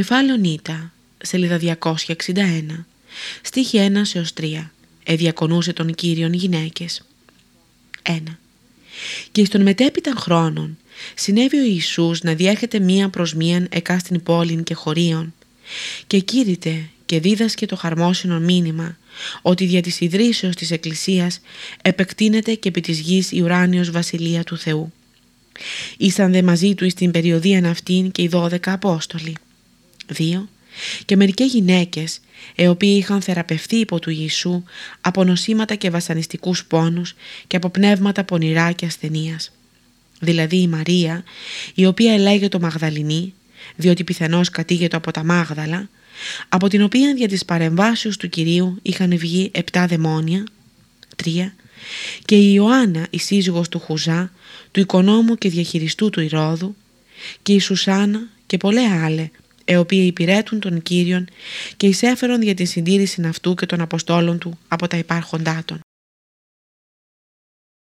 κεφάλαιο Νίτα, σελίδα 261, στίχη 1 έως 3, εδιακονούσε τον Κύριον γυναίκες. 1. Και στον μετέπειτα χρόνων συνέβη ο Ιησούς να διέρχεται μία προς μίαν εκά στην πόλη και χωρίων και κήρυτε και δίδασκε το χαρμόσυνο μήνυμα ότι δια της ιδρύσεως της Εκκλησίας επεκτείνεται και επί της γης η ουράνιος βασιλεία του Θεού. Ήσαν δε μαζί του στην περιοδίαν αυτήν και οι δώδεκα Απόστολοι. 2. Και μερικές γυναίκες, οι οποίοι είχαν θεραπευθεί υπό του Ιησού από νοσήματα και βασανιστικούς πόνους και από πνεύματα πονηρά και ασθενείας. Δηλαδή η Μαρία, η οποία ελέγεται Μαγδαληνή, διότι πιθανώς κατήγεται από τα Μάγδαλα, από την οποία δια της παρεμβάσεως του Κυρίου είχαν βγει επτά δαιμόνια, τρία, και η Ιωάννα, η σύζυγος του Χουζά, του οικονόμου και διαχειριστού του Ηρώδου, και η Σουσάνα και πολλέ άλλε, οι οποίοι υπηρέτουν τον Κύριον και εισέφερον για τη συντήρηση αυτού και των Αποστόλων του από τα υπάρχοντά των.